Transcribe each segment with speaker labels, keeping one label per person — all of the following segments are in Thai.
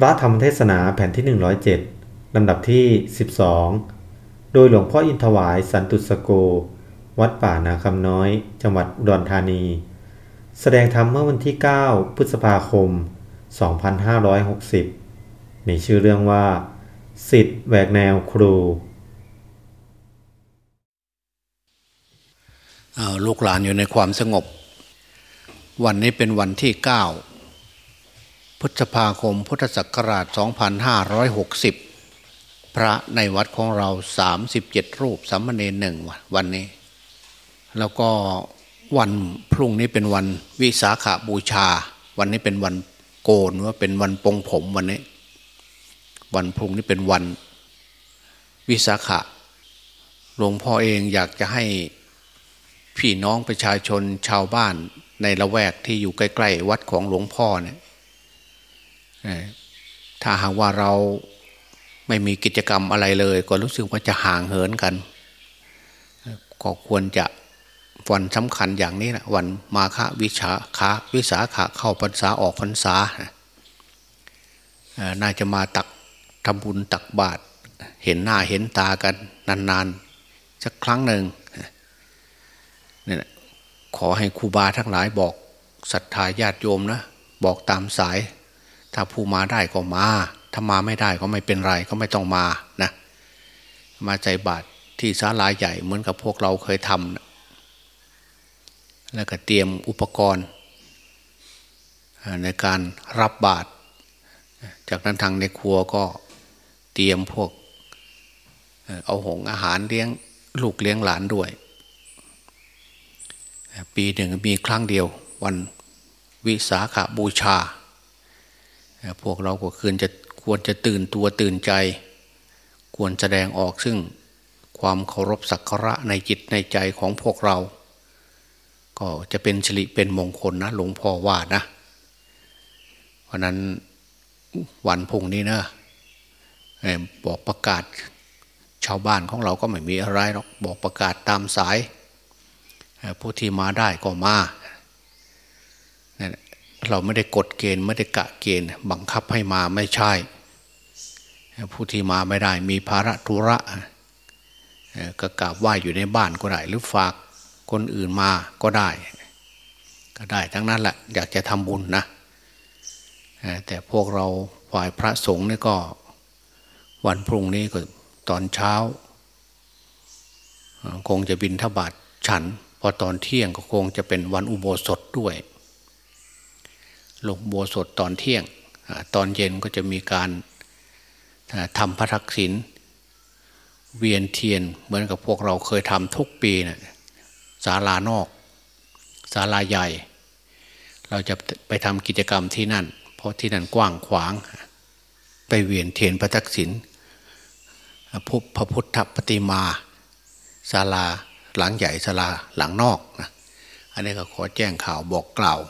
Speaker 1: พระธรรมเทศนาแผ่นที่ 107 ลำดับที่ 12 โดยหลวงพ่ออินทวายสันตุสโก วัดป่านาคำน้อย จังหวัดอุดรธานี แสดงธรรมเมื่อวันที่ 9 พฤษภาคม 2560 มีชื่อเรื่องว่า สิทธิ์แหวกแนวครู
Speaker 2: ลูกหลานอยู่ในความสงบ วันนี้เป็นวันที่ 9 พฤษภาคมพุทธศักราช 2560 พระในวัดของเรา 37 รูปสามเณรหนึ่งวันนี้ แล้วก็วันพรุ่งนี้เป็นวันวิสาขาบูชา วันนี้เป็นวันโกนว่าเป็นวันปงผมวันนี้ วันพรุ่งนี้เป็นวันวิสาขะหลวงพ่อเองอยากจะให้พี่น้องประชาชนชาวบ้านในละแวกที่อยู่ใกล้ ๆ วัดของหลวงพ่อเนี่ย ถ้าหากว่าเราไม่มีกิจกรรมอะไรเลย ก็รู้สึกว่าจะห่างเหินกัน ก็ควรจะวันสำคัญอย่างนี้นะวันมาฆวิชาคาวิสาขาเข้าพรรษาออกพรรษา น่าจะมาตักทำบุญตักบาตรเห็นหน้าเห็นตากันนานๆ สักครั้งหนึ่งนี่ยขอให้ครูบาทั้งหลายบอกศรัทธาญาติโยมนะ บอกตามสาย ถ้าผู้มาได้ก็มา ถ้ามาไม่ได้ก็ไม่เป็นไรก็ไม่ต้องมานะมาใจบาตรที่ศาลาใหญ่เหมือนกับพวกเราเคยทำนะแล้วก็เตรียมอุปกรณ์ ในการรับบาตรจากนั้นทางในครัวก็เตรียมพวกเอาหงอาหารเลี้ยงลูกเลี้ยงหลานด้วย ปีหนึ่งมีครั้งเดียววันวิสาขาบูชา พวกเราก็ควรจะควรจะตื่นตัวตื่นใจ ควรแสดงออกซึ่งความเคารพสักการะในจิตในใจของพวกเรา ก็จะเป็นสิริเป็นมงคลนะหลวงพ่อว่านะเพราะนั้นวันพุ่งนี้นะบอกประกาศชาวบ้านของเราก็ไม่มีอะไรหรอกบอกประกาศตามสาย ผู้ที่มาได้ก็มา เราไม่ได้กฎเกณฑ์ไม่ได้กะเกณฑ์ บังคับให้มาไม่ใช่ ผู้ที่มาไม่ได้มีภาระธุระก็กราบไหว้อยู่ในบ้านก็ได้ หรือฝากคนอื่นมาก็ได้ ก็ได้ทั้งนั้นแหละอยากจะทำบุญนะแต่พวกเราฝ่ายพระสงฆ์นี่ก็ วันพรุ่งนี้ก็ตอนเช้า คงจะบินทบาทฉัน พอตอนเที่ยงก็คงจะเป็นวันอุโบสถด้วย ลงโบสถตอนเที่ยง ตอนเย็นก็จะมีการทำพระทักษิณเวียนเทียนเหมือนกับพวกเราเคยทำทุกปีนะศาลานอกศาลาใหญ่ เราจะไปทำกิจกรรมที่นั่น เพราะที่นั่นกว้างขวาง ไปเวียนเทียนพระทักษิณพระพุทธปฏิมาศาลาหลังใหญ่ศาลาหลังนอกนะอันนี้ก็ขอแจ้งข่าวบอกกล่าว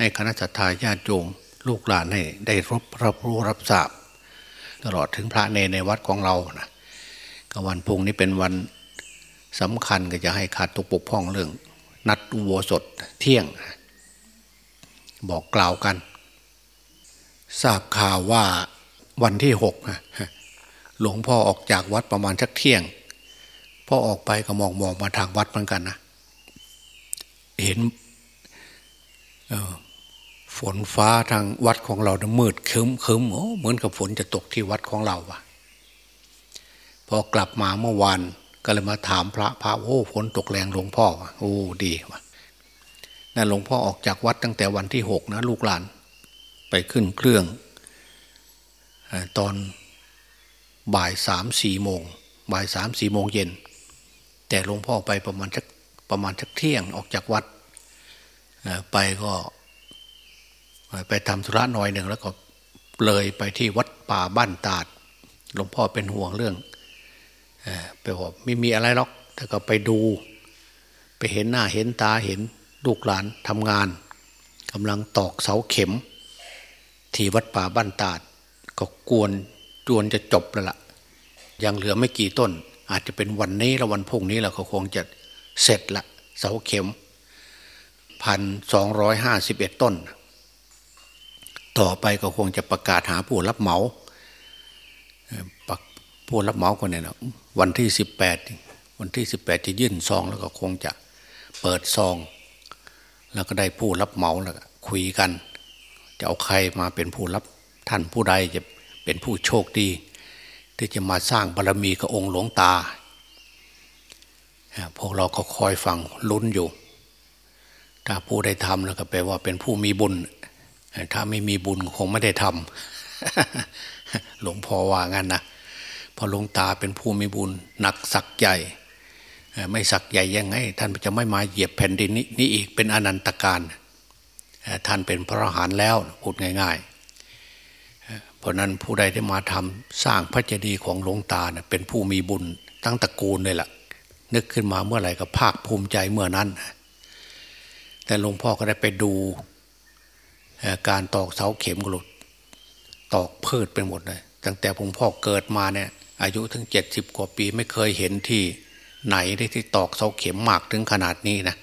Speaker 2: ให้คณะทาญาติโยมลูกหลานให้ได้รับรับรู้รับทราบตลอดถึงพระเนในวัดของเรานะก็วันพุ่งนี้เป็นวันสำคัญก็จะให้ขาดตุกปกพ้องเรื่อง นัดอุโบสถเที่ยง บอกกล่าวกัน ทราบข่าวว่าวันที่หกหลวงพ่อออกจากวัดประมาณชักเที่ยงพ่อออกไปก็มองมองมาทางวัดเหมือนกันนะเห็น ฝนฟ้าทางวัดของเราเนี่ยมืดคึมคึมโอ้เหมือนกับฝนจะตกที่วัดของเราว่ะพอกลับมาเมื่อวานก็เลยมาถามพระพระโอ้ฝนตกแรงหลวงพ่อโอ้ดีว่ะนั่นหลวงพ่อออกจากวัดตั้งแต่วันที่หกนะลูกหลาน ไปขึ้นเครื่อง ตอนบ่ายสามสี่โมงบ่ายสามสี่โมงเย็น แต่หลวงพ่อไปประมาณสักประมาณสักเที่ยงออกจากวัดไปก็ ไปทำธุระหน่อยหนึ่งแล้วก็เลยไปที่วัดป่าบ้านตาดหลวงพ่อเป็นห่วงเรื่องไปบอกไม่มีอะไรหรอก แต่ก็ไปดู ไปเห็นหน้าเห็นตาเห็นลูกหลานทำงานกำลังตอกเสาเข็ม ที่วัดป่าบ้านตาด ก็กวนจวนจะจบแล้วละ่ะ ยังเหลือไม่กี่ต้น อาจจะเป็นวันนี้แล้ววันพรุ่งนี้เราก็คงจะเสร็จละเสาเข็มพันสองร้อยห้าสิบเอ็ดต้น ต่อไปก็คงจะประกาศหาผู้รับเหมาผู้รับเหมาคนนี้นะวันที่สิบแปดวันที่สิบแปดจะยื่นซองแล้วก็คงจะเปิดซอง แล้วก็ได้ผู้รับเหมาแล้วคุยกัน จะเอาใครมาเป็นผู้รับท่านผู้ใดจะเป็นผู้โชคดี ที่จะมาสร้างบารรมีกับองค์หลวงตาพวกเราก็คอยฟังลุ้นอยู่ ถ้าผู้ได้ทำแล้วก็แปลว่าเป็นผู้มีบุญ ถ้าไม่มีบุญคงไม่ได้ทำหลวงพ่อว่างั้นนะพอหลวงตาเป็นผู้มีบุญหนักสักใหญ่ไม่สักใหญ่ยังไง ท่านจะไม่มาเหยียบแผ่นดินนี้อีกเป็นอนันตการท่านเป็นพระอรหันต์แล้วพูดง่าย ๆ เพราะนั้นผู้ใดได้มาทำสร้างพระเจดีย์ของหลวงตาเป็นผู้มีบุญตั้งตระกูลเลยล่ะ นึกขึ้นมาเมื่อไหร่ก็ภาคภูมิใจเมื่อนั้น แต่หลวงพ่อก็ได้ไปดู การตอกเสาเข็มก็หลุด ตอกพืชไปหมดเลย ตั้งแต่หลวงพ่อเกิดมาเนี่ย อายุถึงเจ็ดสิบกว่าปีไม่เคยเห็นที่ไหนได้ที่ตอกเสาเข็มมากถึงขนาดนี้นะ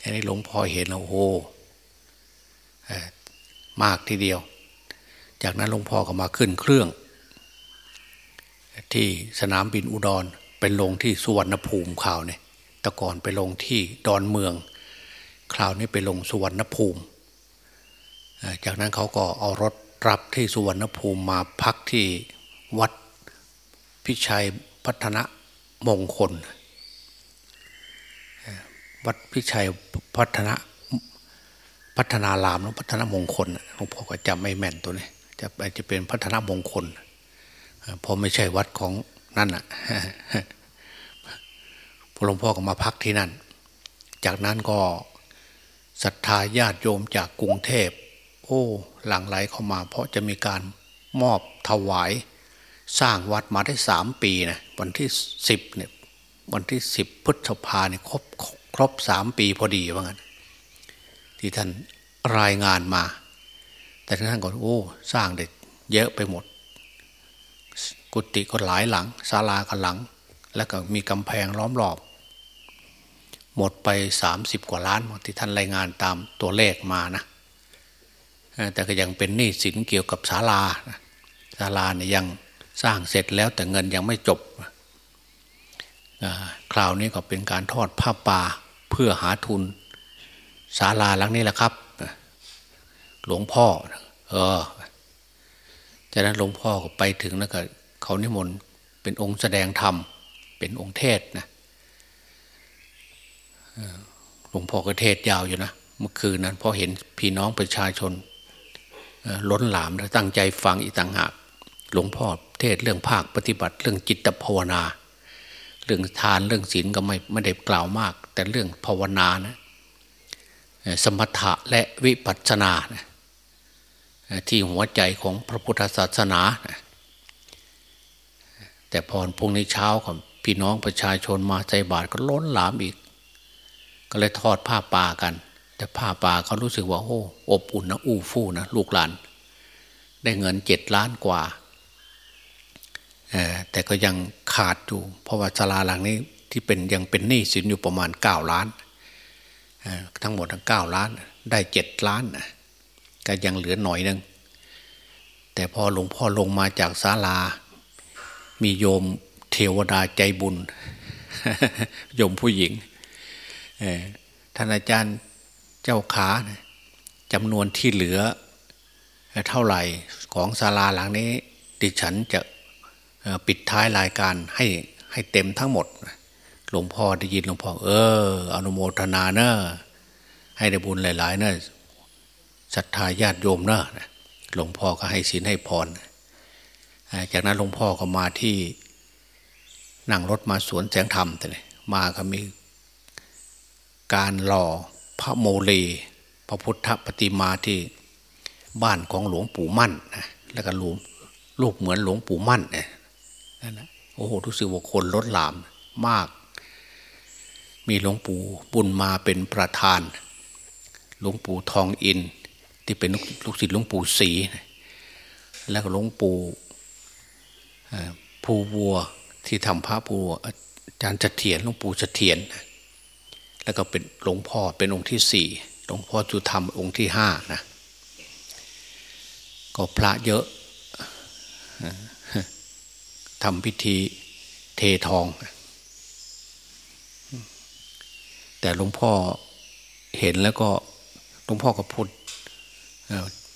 Speaker 2: อันนี้หลวงพ่อเห็นแล้วโอ้มากทีเดียว จากนั้นหลวงพ่อก็มาขึ้นเครื่อง ที่สนามบินอุดรไปลงที่สุวรรณภูมิข่าวเนี่ย แต่ก่อนไปลงที่ดอนเมือง คราวนี้ไปลงสุวรรณภูมิ จากนั้นเขาก็เอารถรับที่สุวรรณภูมิมาพักที่วัดพิชัยพัฒนะมงคล วัดพิชัยพัฒนะพัฒนารามหรือพัฒนมงคลหลวงพ่อก็จำไม่แม่นตัวนี้จะจะเป็นพัฒนมงคลเพราะไม่ใช่วัดของนั่นอะหลวงพ่อก็มาพักที่นั่น จากนั้นก็ศรัทธาญาติโยมจากกรุงเทพ โอ้หลั่งไหลเข้ามา เพราะจะมีการมอบถวาย สร้างวัดมาได้สามปีนะวันที่สิบเนี่ยวันที่สิบพฤษภาเนี่ยครบครบสามปีพอดีว่างั้นที่ท่านรายงานมา แต่ท่านก็โอ้สร้างเด็ดเยอะไปหมด กุฏิก็หลายหลังศาลาก็หลัง แล้วก็มีกำแพงล้อมรอบ หมดไปสามสิบกว่าล้านที่ท่านรายงานตามตัวเลขมานะ แต่ก็ยังเป็นหนี้สินเกี่ยวกับศาลาศาลาเนี่ยยังสร้างเสร็จแล้วแต่เงินยังไม่จบคราวนี้ก็เป็นการทอดผ้าป่าเพื่อหาทุนศาลาหลังนี้แหละครับ หลวงพ่อ เออจากนั้นหลวงพ่อก็ไปถึงแล้วก็เขานิมนต์เป็นองค์แสดงธรรม เป็นองค์เทศนะหลวงพ่อก็เทศยาวอยู่นะเมื่อคืนนั้นพอเห็นพี่น้องประชาชน ล้นหลามและตั้งใจฟังอีกต่างหาก หลวงพ่อเทศเรื่องภาคปฏิบัติ เรื่องจิตภาวนา เรื่องทานเรื่องศีลก็ไม่ไม่ได้กล่าวมาก แต่เรื่องภาวนานะสมถะและวิปัสสนานะที่หัวใจของพระพุทธศาสนานะแต่พอพรุ่งนี้เช้ากับพี่น้องประชาชนมาใจบาทก็ล้นหลามอีก ก็เลยทอดผ้าป่ากัน แต่ผ้าป่าเขารู้สึกว่าโอ้อบอุ่นนะอู้ฟู่นะลูกหลาน ได้เงินเจ็ดล้านกว่าแต่ก็ยังขาดอยู่ เพราะว่าศาลาหลังนี้ที่เป็นยังเป็นหนี้สินอยู่ประมาณเก้าล้าน ทั้งหมดทั้งเก้าล้าน ได้เจ็ดล้านก็ยังเหลือหน่อยนึงแต่พอหลวงพ่อลงมาจากศาลา มีโยมเทวดาใจบุญ โยมผู้หญิงท่านอาจารย์ เจ้าขาจำนวนที่เหลือ เท่าไหร่ของศาลาหลังนี้ ดิฉันจะปิดท้ายรายการให้ให้เต็มทั้งหมด หลวงพ่อได้ยินหลวงพ่อเออ อนุโมทนาเนอะให้ได้บุญหลาย ๆ เนอะศรัทธาญาติโยมเนอะหลวงพ่อก็ให้ศีลให้พร จากนั้นหลวงพ่อก็มาที่นั่งรถมาสวนแสงธรรมแต่เลยมาก็มีการหล่อ พระโมลีพระพุทธปฏิมาที่บ้านของหลวงปู่มั่นนะแล้วก็หลวงลูกเหมือนหลวงปู่มั่นเนี่ยนั่นนะโอ้โหทุกสิ่งว่าคนลดหลามมาก มีหลวงปู่บุญมาเป็นประธาน หลวงปู่ทองอิน ที่เป็นลูกศิษย์หลวงปู่ศรีแล้วก็หลวงปู่ภูวัวที่ทำพระภูวัวอาจารย์จะเถียนหลวงปู่จะเถียน แล้วก็เป็นหลวงพ่อเป็นองค์ที่สี่หลวงพ่อจุธรรมองค์ที่ห้านะก็พระเยอะทำพิธีเททอง แต่หลวงพ่อเห็นแล้วก็หลวงพ่อก็พูด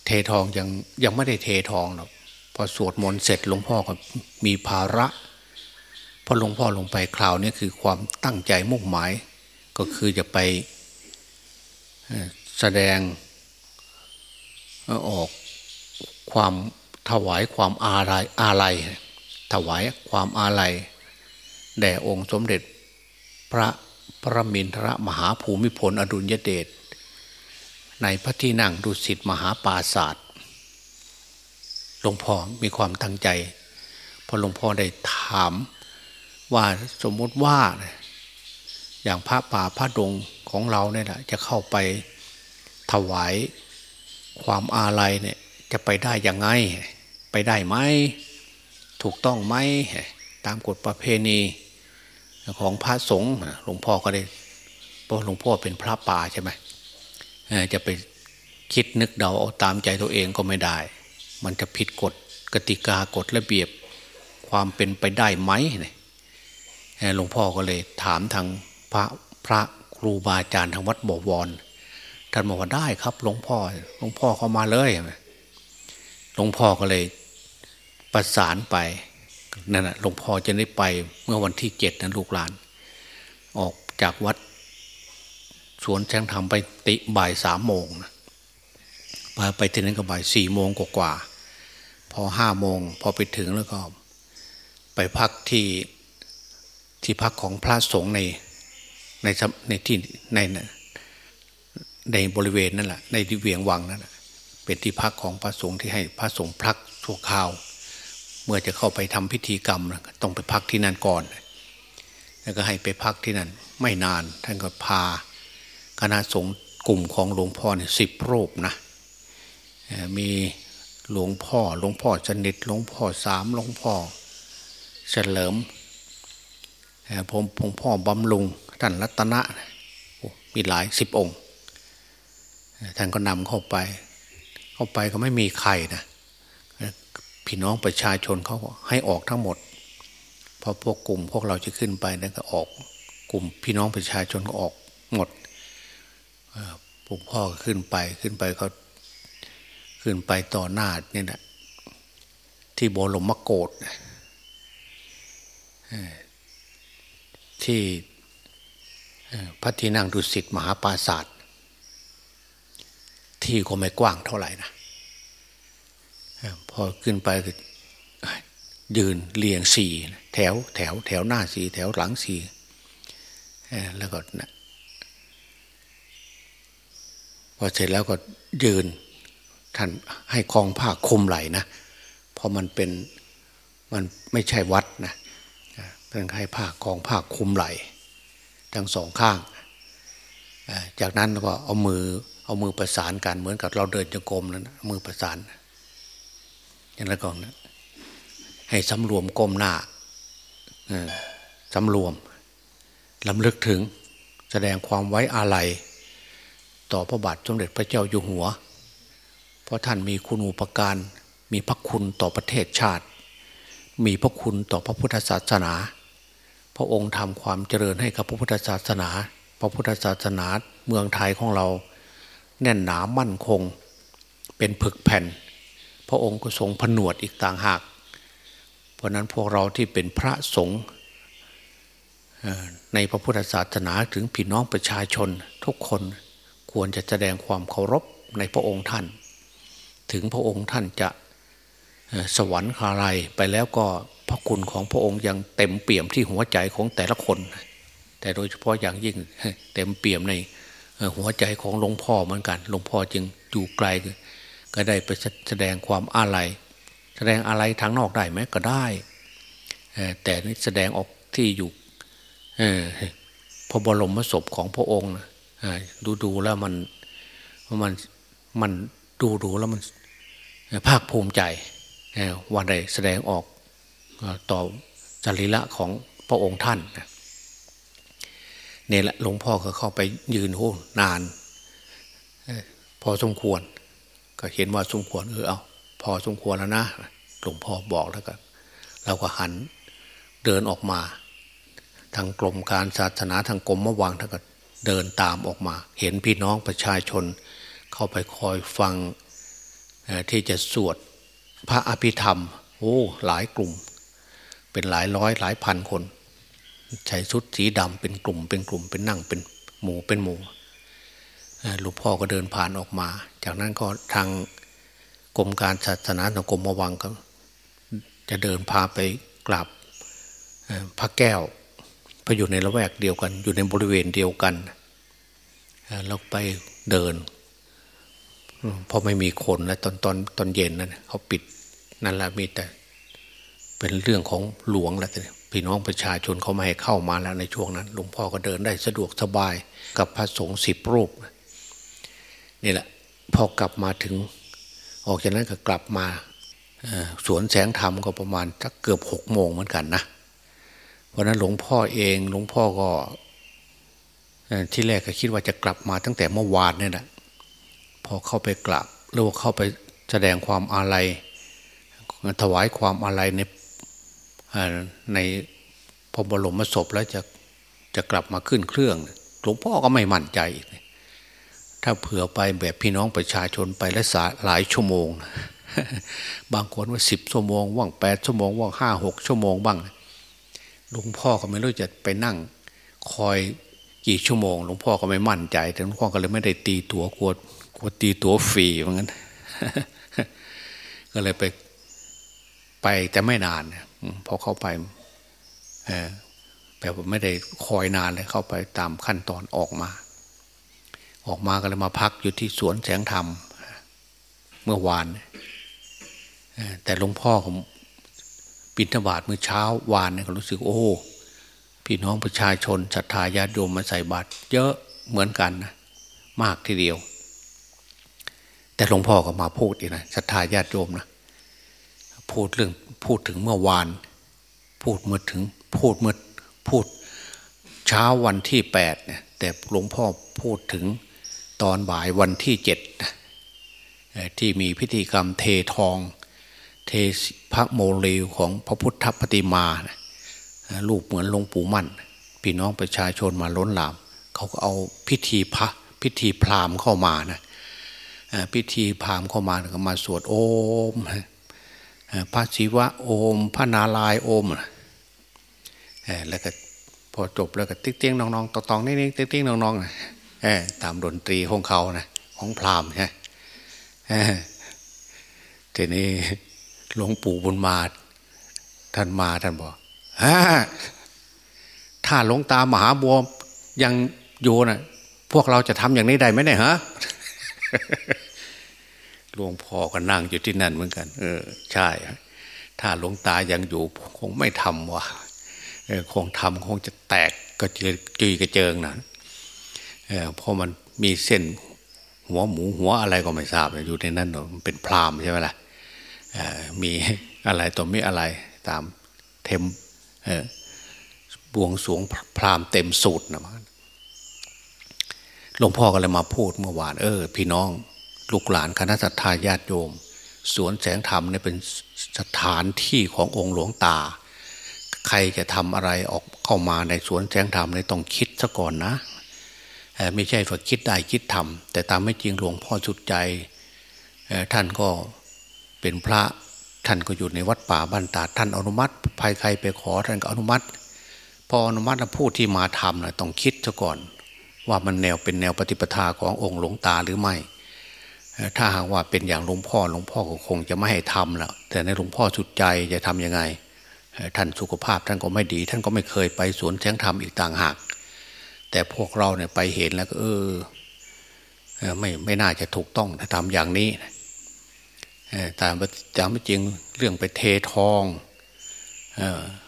Speaker 2: เททองยังยังไม่ได้เททองหรอกพอสวดมนต์เสร็จหลวงพ่อก็มีภาระพอหลวงพ่อลงไปคราวนี้คือความตั้งใจมุ่งหมาย ก็คือจะไปแสดงออกความถวายความอาลัยอาลัยถวายความอาลัยแด่องค์สมเด็จพระพระมินทรมหาภูมิพลอดุลยเดชในพระที่นั่งดุสิตมหาปราศาสตร์หลวงพ่อมีความตั้งใจ พอหลวงพ่อได้ถามว่าสมมติว่า อย่างพระป่าพระดงของเราเนี่ยนะจะเข้าไปถวายความอาลัยเนี่ยจะไปได้ยังไง ไปได้ไหมถูกต้องไหมตามกฎประเพณีของพระสงฆ์หลวงพ่อก็ได้เพราะหลวงพ่อเป็นพระป่าใช่ไหมจะไปคิดนึกเดาเอาตามใจตัวเองก็ไม่ได้ มันจะผิดกฎกติกากฎระเบียบความเป็นไปได้ไหมหลวงพ่อก็เลยถามทาง พระพระครูบาอาจารย์ทางวัดบวรท่านบอกว่าได้ครับหลวงพ่อหลวงพ่อเข้ามาเลยหลวงพ่อก็เลยประสานไปนั่นแหะหลวงพ่อจะได้ไปเมื่อวันที่เจ็ดนั้นลูกหลาน ออกจากวัด สวนแสงธรรมไปติบ่ายสามโมงนะไปไปถึงนั้นก็บ่ายสี่โมงกว่าพอห้าโมงพอไปถึงแล้วก็ ไปพักที่ที่พักของพระสงฆ์ใน ในในที่ในในบริเวณนั่นแหละในที่เวียงวังนั่นแหละเป็นที่พักของพระสงฆ์ที่ให้พระสงฆ์พักชั่วคราว เมื่อจะเข้าไปทำพิธีกรรมต้องไปพักที่นั่นก่อน แล้วก็ให้ไปพักที่นั่น ไม่นานท่านก็พาคณะสงฆ์กลุ่มของหลวงพ่อเนี่ยสิบรูปนะมีหลวงพ่อหลวงพ่อสนิทหลวงพ่อสามหลวงพ่อเฉลิมผมหลวงพ่อบำรุง ท่านรัตนะมีหลายสิบองค์ ท่านก็นำเข้าไป เข้าไปก็ไม่มีใครนะพี่น้องประชาชนเขาให้ออกทั้งหมดพอพวกกลุ่มพวกเราจะขึ้นไปนั่นก็ออกกลุ่มพี่น้องประชาชนก็ออกหมดหลวงพ่อขึ้นไปขึ้นไปเขาขึ้นไปต่อหน้านี่นะที่โบรมโกดที่ พระที่นั่งดุสิตมหาปราศาสตร์ที่ก็ไม่กว้างเท่าไหร่นะพอขึ้นไปก็ยืนเรียงสี่แถวแถวแถวหน้าสี่แถวหลังสี่แล้วก็นะพอเสร็จแล้วก็ยืนท่านให้คลองผ้าคุมไหลนะเพราะมันเป็นมันไม่ใช่วัดนะเป็นให้ผ้าคลองผ้าคุมไหล ทั้งสองข้าง จากนั้นก็เอามือเอามือประสานกันเหมือนกับเราเดินจงกรมนั้นมือประสานอย่างนั้นก่อนนะให้สำรวมก้มหน้าสำรวมลำลึกถึงแสดงความไว้อาลัยต่อพระบาทสมเด็จพระเจ้าอยู่หัว เพราะท่านมีคุณูปการ มีพระคุณต่อประเทศชาติ มีพระคุณต่อพระพุทธศาสนา พระองค์ทำความเจริญให้กับพระพุทธศาสนา พระพุทธศาสนาเมืองไทยของเรา แน่นหนามั่นคง เป็นผึกแผ่น พระองค์ก็ทรงผนวดอีกต่างหาก เพราะนั้นพวกเราที่เป็นพระสงฆ์ในพระพุทธศาสนาถึงพี่น้องประชาชน ทุกคนควรจะแสดงความเคารพในพระองค์ท่าน ถึงพระองค์ท่านจะสวรรค์อะไรไปแล้วก็ ระคุณของพระองค์ยังเต็มเปี่ยมที่หัวใจของแต่ละคน แต่โดยเฉพาะอย่างยิ่งเต็มเปี่ยมในหัวใจของหลวงพ่อเหมือนกันหลวงพ่อจึงอยู่ไกล ก็ได้ไปแสดงความอาลัยแสดงอะไรทางนอกได้ไหมก็ได้ แต่นี่แสดงออกที่อยู่พระบรมศพของพระองค์ดูดูแล้วมันมันมันดูดูแล้วมันภาคภูมิใจวันใดแสดงออก ต่อจริละของพระองค์ท่านเนี่ยแหละหลวงพ่อก็เข้าไปยืนโหนาน พอสมควร ก็เห็นว่าสมควรเออเอาพอสมควรแล้วนะหลวงพ่อบอกแล้วก็เราก็หันเดินออกมา ทางกรมการศาสนาทางกรมมะวังท่านก็เดินตามออกมา เห็นพี่น้องประชาชน เข้าไปคอยฟังที่จะสวดพระอภิธรรม โอ้หลายกลุ่ม เป็นหลายร้อยหลายพันคนใช้ชุดสีดำเป็นกลุ่ม เป็นกลุ่มเป็นนั่งเป็นหมู่เป็นหมู่หลวงพ่อก็เดินผ่านออกมา จากนั้นก็ทางกรมการศาสนาทางกรมมวังก็จะเดินพาไปกราบพระแก้วพออยู่ในละแวกเดียวกัน อยู่ในบริเวณเดียวกันเราไปเดินพอไม่มีคนแล้วตอนตอนตอนเย็นนั้นเขาปิดนั่นแหละมีแต่ เป็นเรื่องของหลวงแล้วพี่น้องประชาชนเขาไม่ให้เข้ามาแล้วในช่วงนั้น หลวงพ่อก็เดินได้สะดวกสบายกับพระสงฆ์สิบรูปนี่แหละพอกลับมาถึง ออกจากนั้นก็กลับมาสวนแสงธรรมก็ประมาณสักเกือบหกโมงเหมือนกันนะวันนั้นหลวงพ่อเองหลวงพ่อก็ที่แรกก็คิดว่าจะกลับมาตั้งแต่เมื่อวานนี่แหละพอเข้าไปกราบหรือว่าเข้าไปแสดงความอาลัยถวายความอาลัยใน ในพระบรมศพแล้วจะจะกลับมาขึ้นเครื่องหลวงพ่อก็ไม่มั่นใจ ถ้าเผื่อไปแบบพี่น้องประชาชนไปแล้วหลายชั่วโมง บางคนว่าสิบชั่วโมงว่างแปดชั่วโมงว่างห้าหกชั่วโมงบ้างหลวงพ่อก็ไม่รู้จะไปนั่งคอยกี่ชั่วโมงหลวงพ่อก็ไม่มั่นใจแต่หลวงพ่อก็เลยไม่ได้ตีตัวกลัวกลัวตีตัวฟรีเหมือนกันก็เลยไปไปแต่ไม่นาน พอเข้าไปแบบไม่ได้คอยนานเลยเข้าไปตามขั้นตอนออกมา ออกมาก็เลยมาพักอยู่ที่สวนแสงธรรม เมื่อวานแต่หลวงพ่อผมปิณฑบาตเมื่อเช้าวานเนี่ยก็รู้สึกโอ้พี่น้องประชาชนศรัทธาญาติโยมมาใส่บาตรเยอะเหมือนกันนะมากทีเดียว แต่หลวงพ่อก็มาพูดอีกนะศรัทธาญาติโยมนะพูดเรื่อง พูดถึงเมื่อวาน พูดเมื่อถึงพูดเมื่อพูดเช้าวันที่แปดเนี่ยแต่หลวงพ่อพูดถึงตอนบ่ายวันที่เจ็ดที่มีพิธีกรรมเททอง เทพระโมเลวของพระพุทธปฏิมารูปเหมือนหลวงปู่มั่นพี่น้องประชาชนมาล้นหลาม เขาก็เอาพิธีพระพิธีพราหมณ์เข้ามานะพิธีพราหมณ์เข้ามาก็มาสวดโอม พระศิวะโอม พระนาลายโอมแล้วก็พอจบแล้วก็ติ๊กเตี้ยงน้องๆตองๆนี่นี่ติ๊กเตี้ยงน้องๆตามดนตรีของเขานะของพราหมณ์ใช่ทีนี้หลวงปู่บุญมาท่านมาท่านบอกถ้าหลวงตามหาบัวยังอยู่นะพวกเราจะทำอย่างนี้ได้ไหมเนี่ยฮะ หลวงพ่อก็นั่งอยู่ที่นั่นเหมือนกัน เออ ใช่ ถ้าหลวงตายังอยู่คงไม่ทำว่ะคงทำคงจะแตกก็จจุยกระเจิงนะเออเพราะมันมีเส้นหัวหมูหัวอะไรก็ไม่ทราบอยู่ในนั้นมันเป็นพรามใช่ไหมล่ะมีอะไรต่อมีอะไรตามเทมบวงสวงพรามเต็มสูตรนะมันหลวงพ่อก็เลยมาพูดเมื่อวาน เออ พี่น้อง ลูกหลานคณะสัตยาญาติโยม สวนแสงธรรมเนี่ยเป็นสถานที่ขององค์หลวงตา ใครจะทำอะไรออกเข้ามาในสวนแสงธรรมเนี่ยต้องคิดซะก่อนนะไม่ใช่ฝักคิดได้คิดทำแต่ตามไม่จริงหลวงพ่อสุดใจท่านก็เป็นพระท่านก็อยู่ในวัดป่าบ้านตาท่านอนุมัติภายใครไปขอท่านก็อนุมัติ พออนุมัติแล้วผู้ที่มาทำนะต้องคิดซะก่อน ว่ามันแนวเป็นแนวปฏิปทาขององค์หลวงตาหรือไม่ ถ้าหากว่าเป็นอย่างหลวงพ่อหลวงพ่อก็คงจะไม่ให้ทำแล้วแต่ในหลวงพ่อสุดใจจะทํำยังไง ท่านสุขภาพท่านก็ไม่ดี ท่านก็ไม่เคยไปสวนแสงธรรมอีกต่างหาก แต่พวกเราเนี่ยไปเห็นแล้วก็เออไม่ไม่น่าจะถูกต้องถ้าทำอย่างนี้ตามจำไม่จริงเรื่องไปเททอง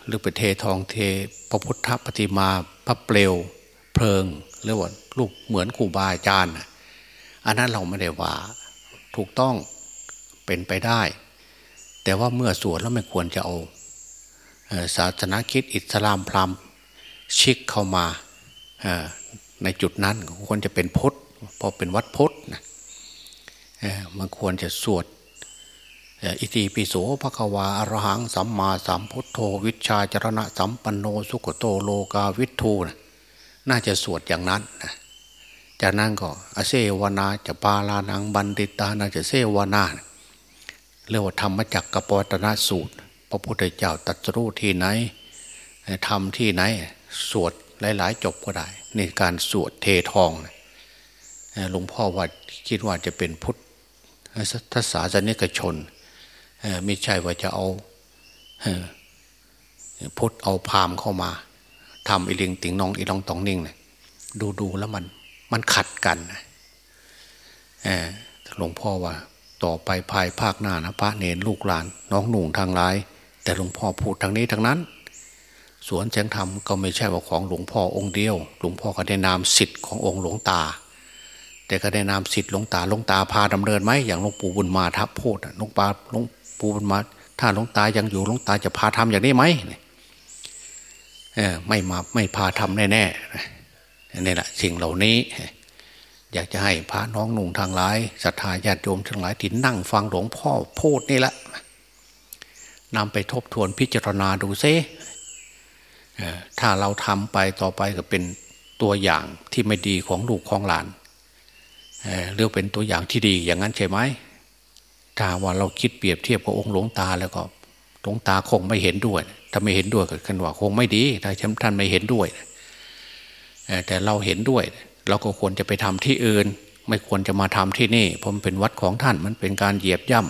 Speaker 2: หรือไปเททองเทพระพุทธปฏิมาพระเปลวเพลิงหรือว่าลูกเหมือนครูบาอาจารย์ อันนั้นเราไม่ได้ว่าถูกต้องเป็นไปได้ แต่ว่าเมื่อสวดแล้วไม่ควรจะเอาศาสนาคิดอิสลามพราหมณ์ชิกเข้ามาในจุดนั้นควรจะเป็นพุทธพราะเป็นวัดพุทธนะมันควรจะสวดอิติปิโสภควาอรหังสัมมาสัมพุทโธ วิชาจรณะสัมปันโนสุขโตโลกาวิทูนะน่าจะสวดอย่างนั้นนะ จากนั้นก็อเซวนาจะปาลานังบันติตานาจะเซวนาเรียกว่าธรรมจักกปวัตนสูตร พระพุทธเจ้าตรัสรู้ที่ไหนทำที่ไหน สวดหลาย ๆ จบก็ได้นี่การสวดเททองหลวงพ่อว่าคิดว่าจะเป็นพุทธศาสนิกชนไม่ใช่ว่าจะเอาพุทธเอาพามเข้ามาทำอีลิงติงนองอีลองตองนิ่งเนี่ยดูดูแล้วมัน มันขัดกันหลวงพ่อว่า ต่อไปภายภาคหน้านะพระเนรลูกหลาน น้องหนุ่งทางร้าย แต่หลวงพ่อพูดทางนี้ทางนั้น สวนเชียงธรรมก็ไม่ใช่ว่าของหลวงพ่อองค์เดียว หลวงพ่อก็ได้นามสิทธิ์ขององค์หลวงตา แต่ก็ได้นามสิทธิ์หลวงตาหลวงตาพาดำเนินไหมอย่างหลวงปู่บุญมาทับพูดหลวงปาหลวงปู่บุญมาถ้าหลวงตายังอยู่หลวงตาจะพาทำอย่างนี้ไหมไม่มาไม่พาทำแน่ๆ นี่แหละสิ่งเหล่านี้ อยากจะให้พระน้องนุ่งทางหลายศรัทธาญาติโยมทั้งหลายที่นั่งฟังหลวงพ่อพูดนี่แหละนำไปทบทวนพิจารณาดูซิถ้าเราทำไปต่อไปก็เป็นตัวอย่างที่ไม่ดีของลูกของหลานเรียกเป็นตัวอย่างที่ดีอย่างนั้นใช่ไหมถ้าว่าเราคิดเปรียบเทียบกับองค์หลวงตาแล้วก็หลวงตาคงไม่เห็นด้วย ถ้าไม่เห็นด้วยก็คันว่าคงไม่ดีถ้าท่านไม่เห็นด้วย แต่เราเห็นด้วย เราก็ควรจะไปทำที่อื่น ไม่ควรจะมาทำที่นี่เพราะมันเป็นวัดของท่านมันเป็นการเหยียบย่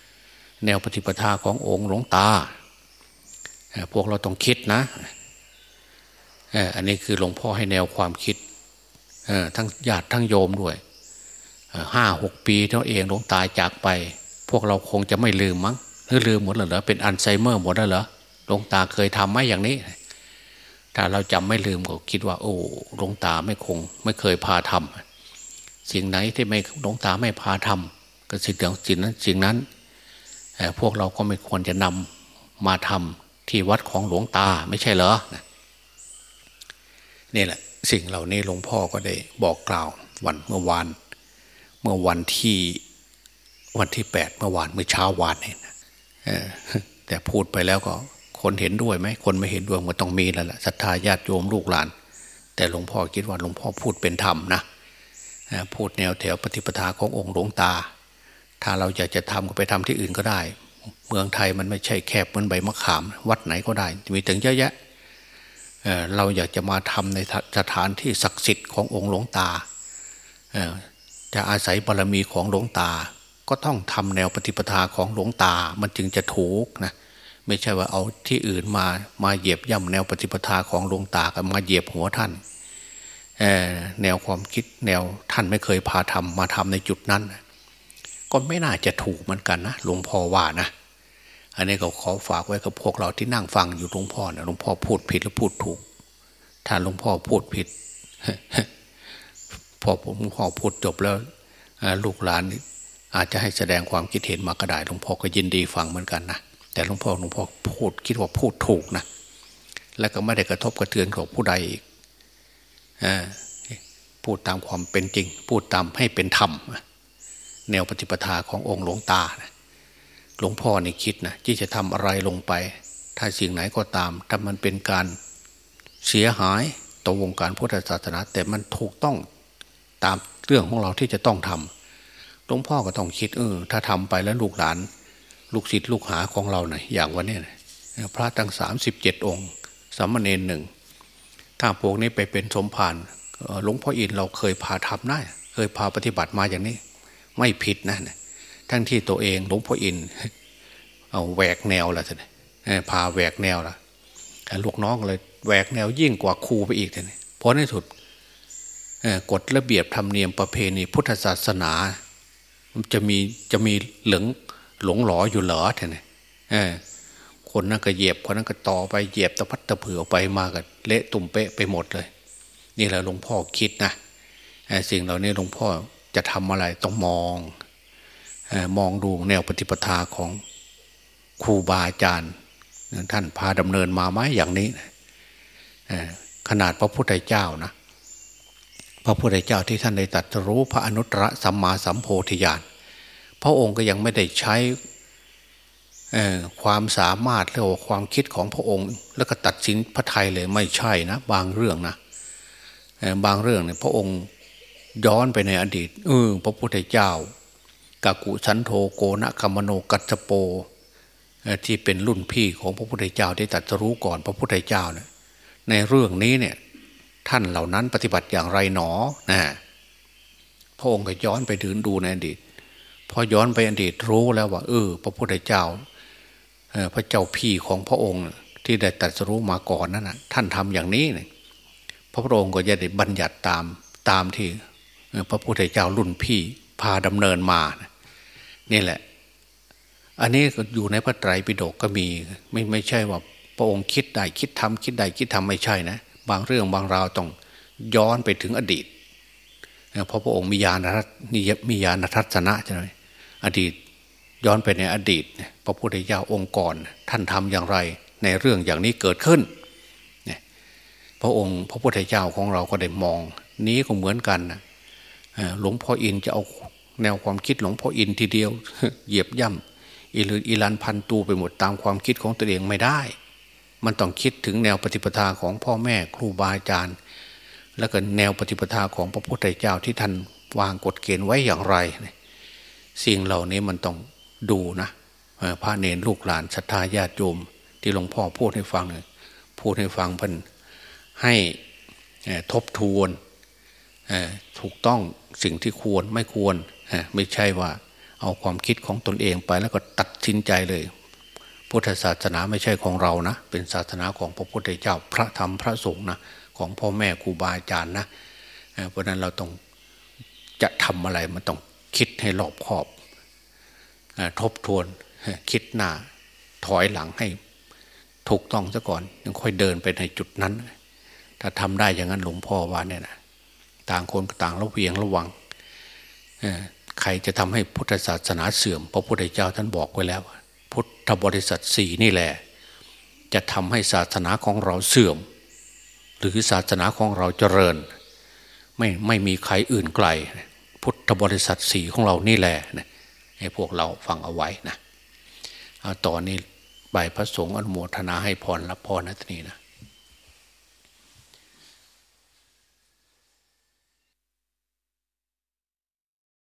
Speaker 2: ำแนวปฏิปทาขององค์หลวงตา พวกเราต้องคิดนะอันนี้คือหลวงพ่อให้แนวความคิดทั้งญาติทั้งโยมด้วยห้าหกปีเท่าเองหลวงตาจากไป พวกเราคงจะไม่ลืมมั้งหรือลืมหมดแล้วเหรอเป็นอัลไซเมอร์หมดแล้วเหรอหลวงตาเคยทำไหมอย่างนี้ ถ้าเราจำไม่ลืมก็คิดว่า โอ้หลวงตาไม่คง ไม่เคยพาทำสิ่งไหนที่ไม่หลวงตาไม่พาทำก็สิ่งสิ่งนั้นสิ่งนั้นพวกเราก็ไม่ควรจะนำมาทำที่วัดของหลวงตาไม่ใช่เหรอนี่แหละ สิ่งเหล่านี้หลวงพ่อก็ได้บอกกล่าววันเมื่อวาน เมื่อวันที่วันที่แปดเมื่อวานเมื่อเช้าวานเนี่ยแต่พูดไปแล้วก็ คนเห็นด้วยไหมคนไม่เห็นด้วยมันต้องมีแล้วล่ะศรัทธาญาติโยมลูกหลาน แต่หลวงพ่อคิดว่าหลวงพ่อพูดเป็นธรรมนะพูดแนวแถวปฏิปทาขององค์หลวงตา ถ้าเราอยากจะทำก็ไปทำที่อื่นก็ได้ เมืองไทยมันไม่ใช่แคบเหมือนใบมะขาม วัดไหนก็ได้ มีถึงเยอะแยะเราอยากจะมาทำในสถานที่ศักดิ์สิทธิ์ขององค์หลวงตา จะอาศัยบารรมีของหลวงตา ก็ต้องทำแนวปฏิปทาของหลวงตา มันจึงจะถูกนะ ไม่ใช่ว่าเอาที่อื่นมามาเหยียบย่ำแนวปฏิปทาของหลวงตากับมาเหยียบหัวท่านแนวความคิดแนวท่านไม่เคยพาทำมาทำในจุดนั้น ก็ไม่น่าจะถูกเหมือนกันนะหลวงพ่อว่านะ อันนี้ก็ขอฝากไว้กับพวกเราที่นั่งฟังอยู่หลวงพ่อนะหลวงพ่อพูดผิดหรือพูดถูกถ้าหลวงพ่อพูดผิดพอผมพ่อพูดจบแล้วลูกหลานอาจจะให้แสดงความคิดเห็นมาก็ได้หลวงพ่อก็ยินดีฟังเหมือนกันนะ แต่หลวงพ่อหลวงพ่อพูดคิดว่าพูดถูกนะแล้วก็ไม่ได้กระทบกระเทือนของผู้ใดอีกพูดตามความเป็นจริง พูดตามให้เป็นธรรมแนวปฏิปทาขององค์หลวงตาหลวงพ่อนี่คิดนะที่จะทำอะไรลงไป ถ้าสิ่งไหนก็ตาม ถ้ามันเป็นการเสียหายต่อวงการพุทธศาสนา แต่มันถูกต้องตามเรื่องของเราที่จะต้องทำหลวงพ่อก็ต้องคิดเออถ้าทำไปแล้วลูกหลาน ลูกศิษย์ลูกหาของเราหน่อยอย่างวันนี้พระตั้งสามสิบเจ็ดองค์สามเณรหนึ่งถ้าพวกนี้ไปเป็นสมภารหลวงพ่ออินเราเคยพาทำได้ เคยพาปฏิบัติมาอย่างนี้ ไม่ผิดนะทั้งที่ตัวเองหลวงพ่ออินเอาแหวกแนวละท่านพาแหวกแนวละลูกน้องเลยแหวกแนวยิ่งกว่าครูไปอีกท่านเพราะในสุดกฎระเบียบธรรมเนียมประเพณีพุทธศาสนา จะมีจะมีเหลือง หลงหลออยู่เหรอท่านคนนั้นก็เหยียบคนนั้นก็ต่อไปเหยียบตะพัดตะเผือไปมากันเละตุ่มเป๊ะไปหมดเลย นี่แหละหลวงพ่อคิดนะสิ่งเหล่านี้หลวงพ่อจะทำอะไรต้องมองมองดูแนวปฏิปทาของครูบาอาจารย์ท่านพาดำเนินมาไหมอย่างนี้ขนาดพระพุทธเจ้านะ พระพุทธเจ้าที่ท่านได้ตรัสรู้พระอนุตตรสัมมาสัมโพธิญาณ พระองค์ก็ยังไม่ได้ใช้ความสามารถเรื่อความคิดของพระองค์ แล้วก็ตัดสินพระไทยเลยไม่ใช่นะ บางเรื่องนะบางเรื่องเนี่ยพระองค์ย้อนไปในอดีตเออพระพุทธเจ้ากากุสันโธโกนะคัมโนกัจโป ที่เป็นรุ่นพี่ของพระพุทธเจ้าได้ตัดรู้ก่อนพระพุทธเจ้าเนี่ยในเรื่องนี้เนี่ยท่านเหล่านั้นปฏิบัติอย่างไรหนอนะพระองค์ก็ย้อนไปดูดูในอดีต พอย้อนไปอดีตรู้แล้วว่าเออ พระพุทธเจ้าพระเจ้าพี่ของพระองค์ที่ได้ตัดรู้มาก่อนนั่นนะท่านทำอย่างนี้เนี่ยพระพุทธองค์ก็จะได้บัญญัติตามตามที่พระพุทธเจ้ารุ่นพี่พาดำเนินมานี่แหละ อันนี้อยู่ในพระไตรปิฎกก็มี ไม่ไม่ใช่ว่าพระองค์คิดได้คิดทำคิดได้คิดทำไม่ใช่นะบางเรื่องบางราวต้องย้อนไปถึงอดีตเพราะพระองค์มีญาณรัตมีญาณทัศนะใช่ไหม อดีตย้อนไปในอดีตพระพุทธเจ้าองค์ก่อนท่านทำอย่างไรในเรื่องอย่างนี้เกิดขึ้นพระองค์พระพุทธเจ้าของเราก็ได้มอง นี้ก็เหมือนกันนะหลวงพ่ออินจะเอาแนวความคิดหลวงพ่ออินทีเดียว เหยียบย่ำอิลือีลันพันตูไปหมดตามความคิดของตัวเองไม่ได้ มันต้องคิดถึงแนวปฏิปทาของพ่อแม่ครูบาอาจารย์ แล้วก็แนวปฏิปทาของพระพุทธเจ้าที่ท่านวางกฎเกณฑ์ไว้อย่างไร สิ่งเหล่านี้มันต้องดูนะพระเนรลูกหลานศรัทธาญาติโยมที่หลวงพ่อพูดให้ฟังเนี่ยพูดให้ฟังเพิ่นให้ทบทวนถูกต้องสิ่งที่ควรไม่ควรไม่ใช่ว่าเอาความคิดของตนเองไปแล้วก็ตัดสินใจเลย พุทธศาสนาไม่ใช่ของเรานะ เป็นศาสนาของพระพุทธเจ้าพระธรรมพระสงฆ์นะของพ่อแม่ครูบาอาจารย์นะเพราะนั้นเราต้องจะทำอะไรมันต้อง คิดให้รอบคอบทบทวนคิดหน้าถอยหลังให้ถูกต้องซะก่อนยังค่อยเดินไปในจุดนั้น ถ้าทำได้อย่างนั้นหลวงพ่อว่าเนี่ยนะต่างคนต่างระเวียงระวังใครจะทำให้พุทธศาสนาเสื่อมพระพุทธเจ้าท่านบอกไว้แล้ว พุทธบริษัทสี่นี่แหละ จะทำให้ศาสนาของเราเสื่อม หรือศาสนาของเราเจริญ ไม่ไม่มีใครอื่นไกล พุทธบริษัทสี่ของเรานี่แหละให้พวกเราฟังเอาไว้นะเอาต่อนนี้ใบพระสงฆ์อนุโมทนาให้พรรับพรนะทีนี้นะ